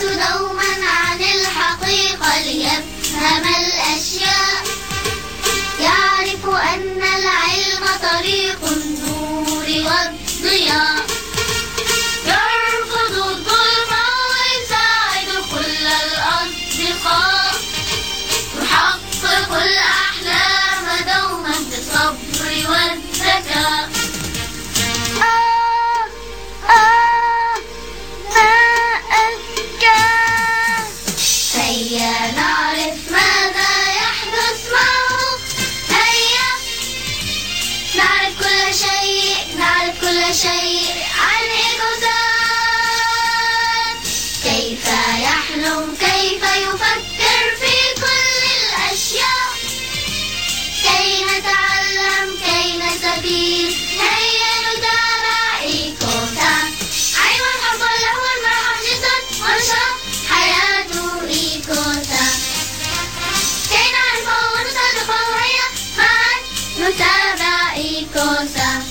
نوما عن الحقيقة يحلم كيف يفكر في كل الأشياء. كي نتعلم كي نستفيد هيا نتابع إيكوسان حيوان حظا له المرح جدا ونشاط حياته إيكوسان كي نعرفه ونصدقه هيا معا نتابع إيكوسان